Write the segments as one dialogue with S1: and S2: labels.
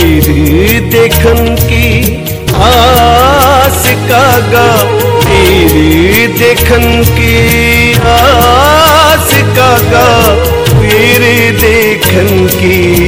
S1: फिर देखन की आस कागा तेरी देखन की आस कागा तेरी देखन की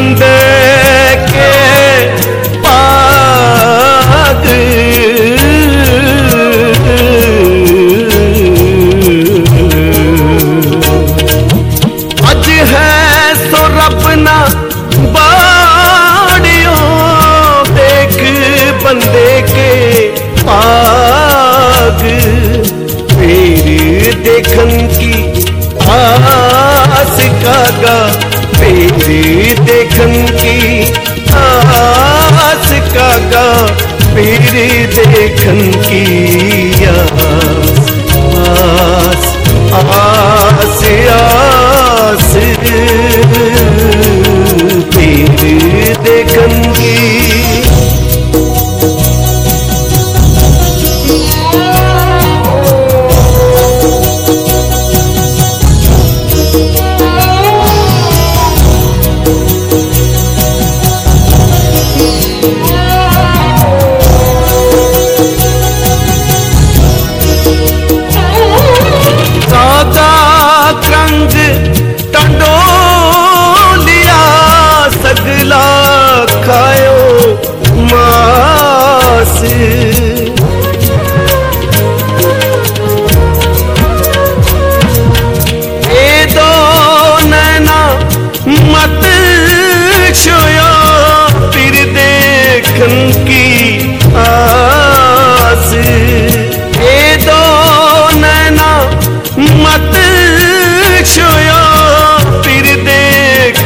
S1: बंदे के पाग। अज है सो रब ना बाड़ियो, देख बंदे के पाग। फिर देखन की आस कागा फिर देखन की।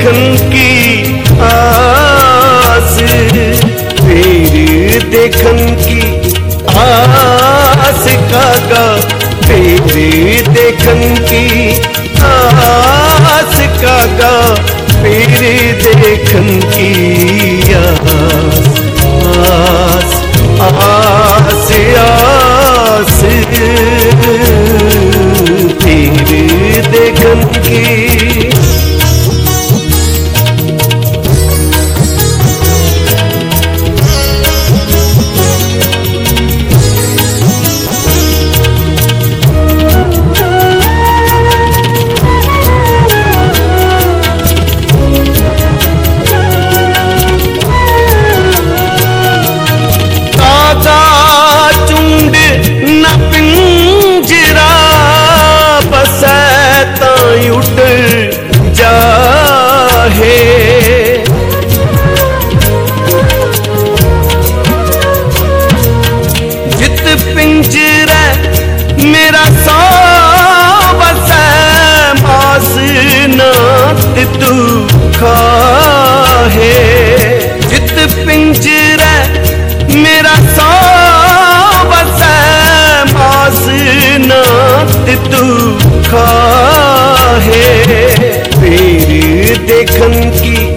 S1: देखन की आस फिर देखन की आस कागा फिर देखन की आस कागा फिर देखन की आस आस। लिखा है फिर देखन की